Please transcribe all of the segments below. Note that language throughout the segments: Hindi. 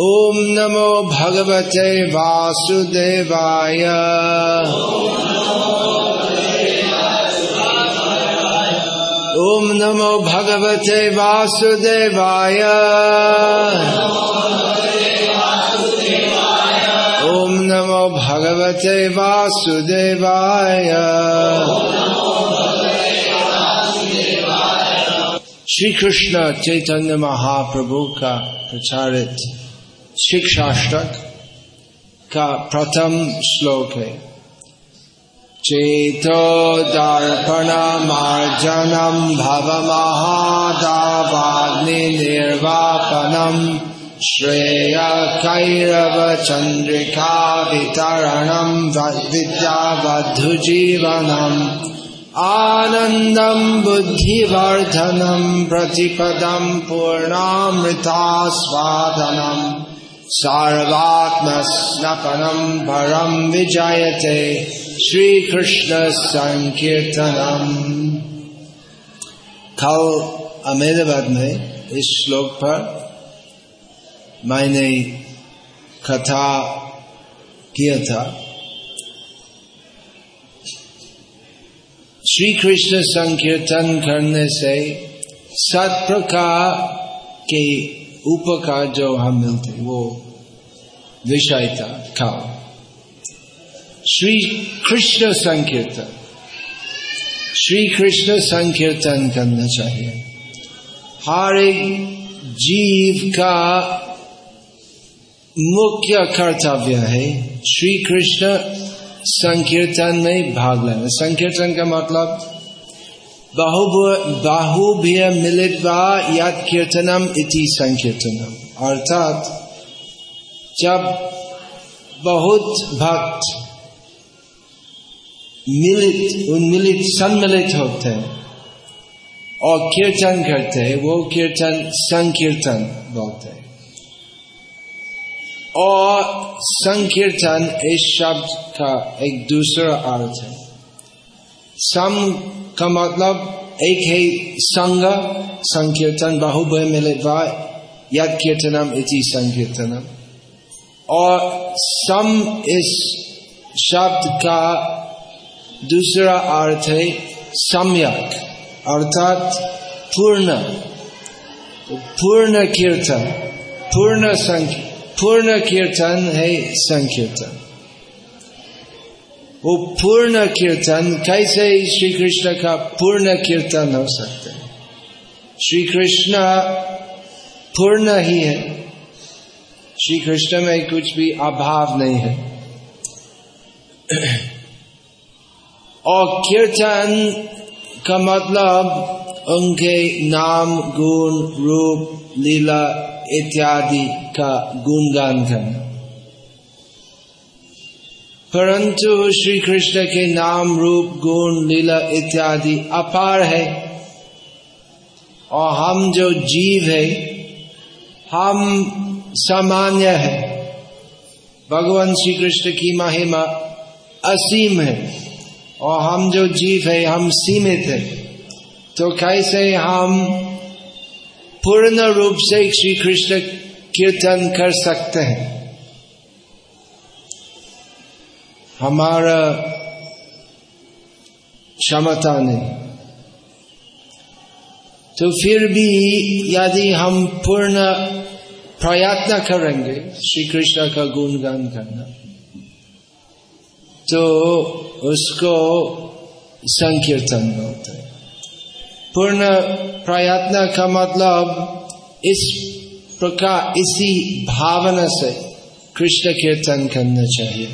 ॐ नमो भगवते वासुदेवाय। ॐ नमो भगवते वासुदेवाय। ॐ नमो भगवते वासुदेवाय। श्री कृष्ण चैतन्य महाप्रभु का प्रचारित शिक्षाष्टक का प्रथम श्लोक है चेतो दर्पणमार्जनम् भवमहादावाग्निर्वापनम् श्रेयकैरवचन्द्रिका वितरणम् विद्यावधुजीवनम् आनन्दम् बुद्धिवर्धनम् प्रतिपदम् पूर्णामृतास्वादनम् सर्वात्मस्नपनम् परम् विजयते श्री कृष्ण संकीर्तनम कल अहमदाबाद में इस श्लोक पर मैंने कथा किया था। श्री कृष्ण संकीर्तन करने से सत प्रकार के उपकार जो हम मिलते वो विषय था कल श्री कृष्ण संकीर्तन। श्री कृष्ण संकीर्तन करना चाहिए। हर एक जीव का मुख्य कर्तव्य है श्री कृष्ण संकीर्तन में भाग लेना। संकीर्तन का मतलब बाहुभ्य मिलित्वा यद कीर्तनम इति संकीर्तनम अर्थात, जब बहुत भक्त मिलित उन्मिलित सम्मिलित होते हैं और कीर्तन करते हैं, वो कीर्तन, संकीर्तन बोलते हैं। और संकीर्तन इस शब्द का एक दूसरा अर्थ है। सम का मतलब एक है संग संकीर्तन बाहुभय मिलित यद कीर्तनम इति संकीर्तनम। और सम इस शब्द का दूसरा अर्थ है सम्यक, अर्थात पूर्ण पूर्ण कीर्तन, पूर्ण पूर्ण कीर्तन है संकीर्तन। वो पूर्ण कीर्तन, कैसे श्री कृष्ण का पूर्ण कीर्तन हो सकते हैं। श्री कृष्ण पूर्ण ही है। श्री कृष्ण में कुछ भी अभाव नहीं है। और कीर्तन का मतलब उनके नाम, गुण, रूप, लीला इत्यादि का गुणगान करना। परंतु श्री कृष्ण के नाम रूप, गुण लीला इत्यादि अपार है। और हम जो जीव है, हम सामान्य है। भगवान श्री कृष्ण की महिमा असीम है। और हम जो जीव है, हम सीमित है। तो कैसे हम पूर्ण रूप से श्री कृष्ण कीर्तन कर सकते हैं? हमारा क्षमता नहीं। तो फिर भी यदि हम पूर्ण प्रयत्न करेंगे श्री कृष्ण का गुणगान करना तो उसको संकीर्तन बोलते हैं। पूर्ण प्रयत्न का मतलब इस प्रकार, इसी भावना से कृष्ण कीर्तन करना चाहिए।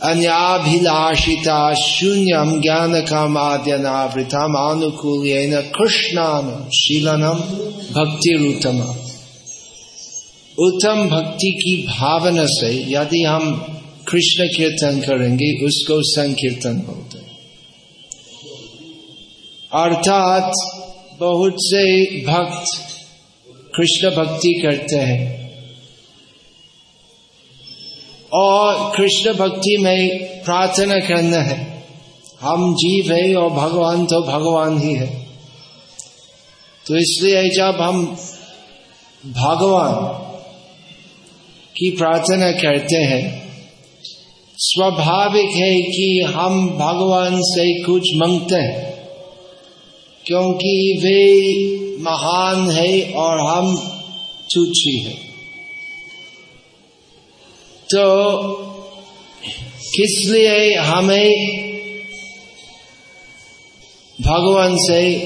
अन्याभिलाषिता शून्यम ज्ञान कामाद्यनावृतम आनुकूल्यन कृष्णान शीलनम भक्ति उत्तम उत्तम भक्ति की भावना से यदि हम कृष्ण कीर्तन करेंगे, उसको संकीर्तन बोलते अर्थात बहुत से भक्त कृष्ण भक्ति करते हैं। और कृष्ण भक्ति में प्रार्थना करना है। हम जीव है और भगवान तो भगवान ही है। तो इसलिए जब हम भगवान की प्रार्थना करते हैं, स्वाभाविक है कि हम भगवान से कुछ मांगते हैं, क्योंकि वे महान है और हम तुच्छी है। तो किस लिए हमें भगवान से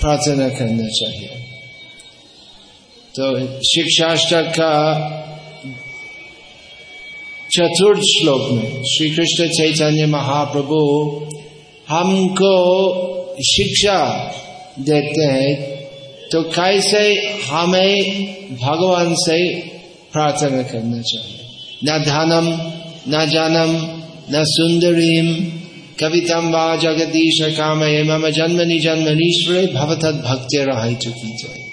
प्रार्थना करना चाहिए? तो शिक्षाष्टक का चतुर्थ श्लोक में श्री कृष्ण चैतन्य महाप्रभु हमको शिक्षा देते हैं तो कैसे हमें भगवान से प्रार्थना करना चाहिए? न धनम न जनम, न सुंदरीम कवितम व जगदीश काम मम जन्मनि जन्मनीश्वर भवतद भक्ति रहा चुकी जाए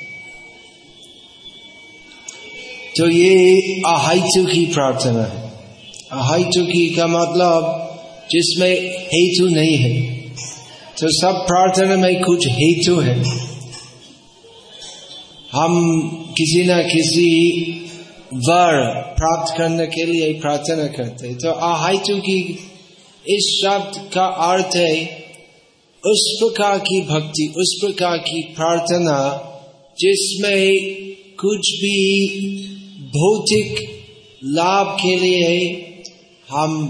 तो ये अहितु की प्रार्थना है। अहितु की का मतलब जिसमें हेतु नहीं है। तो सब प्रार्थना में कुछ हेतु है। हम किसी न किसी वर प्राप्त करने के लिए प्रार्थना करते तो अहितु की इस शब्द का अर्थ है, उस प्रकार की भक्ति, उस प्रकार की प्रार्थना, जिसमें कुछ भी भौतिक लाभ के लिए हम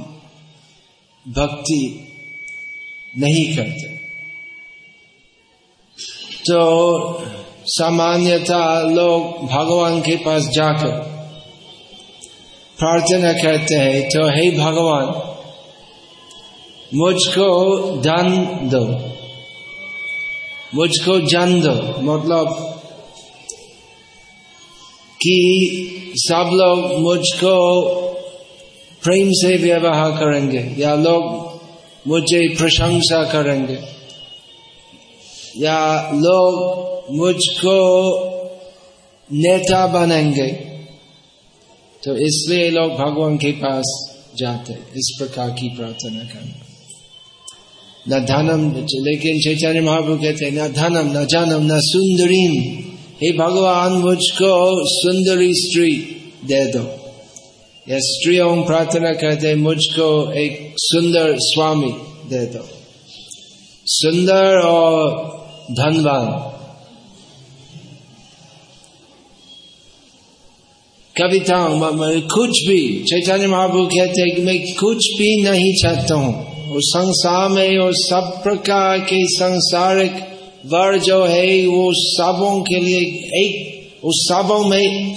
भक्ति नहीं करते। तो सामान्यता लोग भगवान के पास जाकर प्रार्थना करते हैं तो हे भगवान, मुझको धन दो। मुझको जन दो। मतलब कि सब लोग मुझको प्रेम से व्यवहार करेंगे, या लोग मुझे प्रशंसा करेंगे, या लोग मुझको नेता बनेंगे। तो इसलिए लोग भगवान के पास जाते इस प्रकार की प्रार्थना करना। न धनम लेकिन चैतन्य महाप्रभु कहते न धनम, न जानम, न सुंदरीम। हे भगवान, मुझको सुंदरी स्त्री दे दो। या ओम प्रार्थना करते मुझको एक सुंदर स्वामी दे दो। सुंदर और धनवान। कविताओं कुछ भी, चैतन्य महाप्रभु कहते हैं कि मैं कुछ भी नहीं चाहता हूँ। वो संसार में और सब प्रकार के संसारिक वर जो है, वो सबों के लिए एक, उस सबों में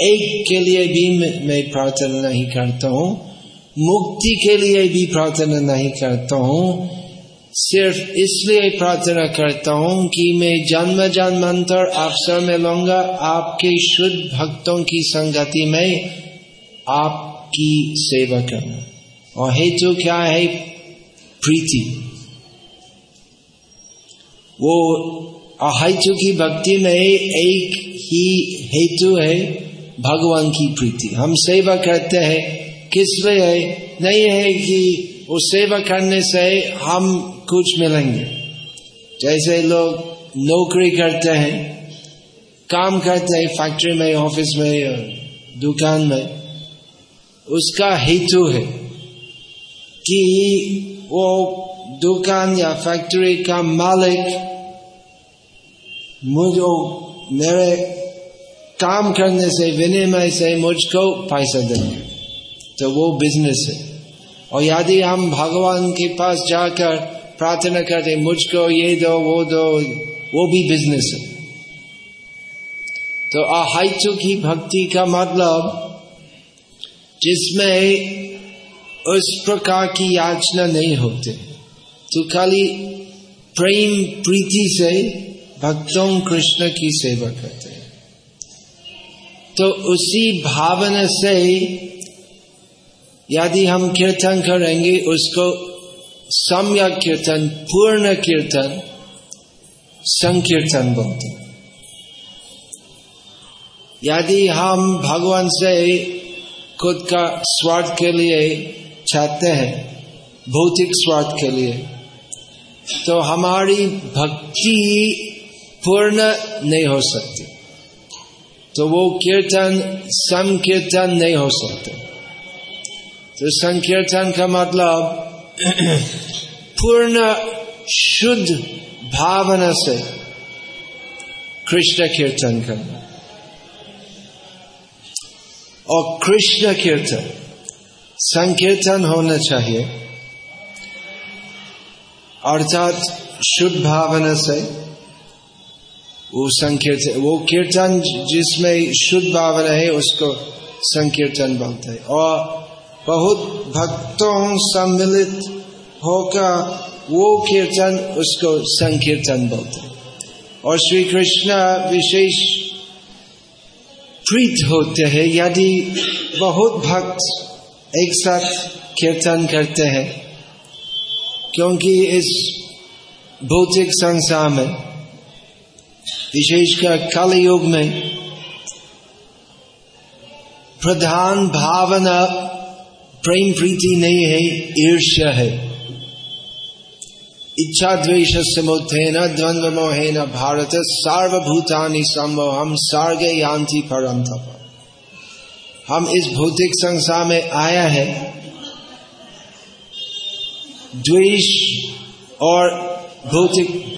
एक के लिए भी मैं प्रार्थना नहीं करता हूँ। मुक्ति के लिए भी प्रार्थना नहीं करता हूँ। सिर्फ़ इसलिए प्रार्थना करता हूँ कि मैं जन्म जन्मांतर अवसर में लूँगा आपके शुद्ध भक्तों की संगति में आपकी सेवा करना। और हेतु क्या है? प्रीति। वो अहितु की भक्ति में एक ही हेतु है भगवान की प्रीति। हम सेवा करते हैं। किस लिए? नहीं है कि वो सेवा करने से हम कुछ मिलेंगे। जैसे लोग नौकरी करते हैं, काम करते हैं फैक्ट्री में ऑफ़िस में, दुकान में, उसका हेतु है कि वो दुकान या फैक्ट्री का मालिक मुझे, मेरे काम करने से, विनिमय से मुझको पैसा देंगे। तो वो बिज़नेस है। और यदि हम भगवान के पास जाकर प्रार्थना करते मुझको ये दो, वो दो, वो भी बिज़नेस है. तो अहितु की भक्ति का मतलब जिसमें उस प्रकार की याचना नहीं होते। तो खाली प्रेम, प्रीति से भक्तों कृष्ण की सेवा करते हैं। तो उसी भावना से यदि हम कीर्तन करेंगे, उसको सम्यक कीर्तन पूर्ण कीर्तन संकीर्तन बोलते यदि हम भगवान से खुद का स्वार्थ के लिए चाहते हैं भौतिक स्वार्थ के लिए तो हमारी भक्ति पूर्ण नहीं हो सकती तो वो कीर्तन संकीर्तन नहीं हो सकते तो संकीर्तन का मतलब पूर्ण शुद्ध भावना से कृष्ण कीर्तन करना। और कृष्ण कीर्तन, संकीर्तन होना चाहिए। अर्थात शुद्ध भावना से वो संकीर्तन, वो कीर्तन जिसमें शुद्ध भावना है, उसको संकीर्तन बोलते हैं। और बहुत भक्तों सम्मिलित होकर वो कीर्तन, उसको संकीर्तन बोलते और श्री कृष्ण विशेष प्रीत होते हैं, यदि बहुत भक्त एक साथ कीर्तन करते हैं, क्योंकि इस भौतिक संसार में विशेषकर कल युग में, प्रधान भावना प्रेम प्रीति नहीं है, ईर्ष्या है। इच्छा द्वेश समुत्थेन द्वंद्व मोहेन भारत सार्वभूतानि हम सार्गे यांति परम हम इस भौतिक संसार में आया है। द्वेष और भौतिक